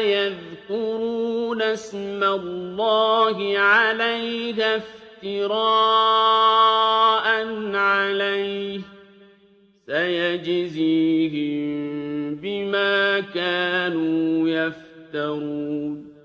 يَذْكُرُونَ اسْمَ اللَّهِ عَلَيْهَا افْتِرَاءً عَلَيْهِ ۚ سَيَجْزِيهِم بِمَا كَانُوا يَفْتَرُونَ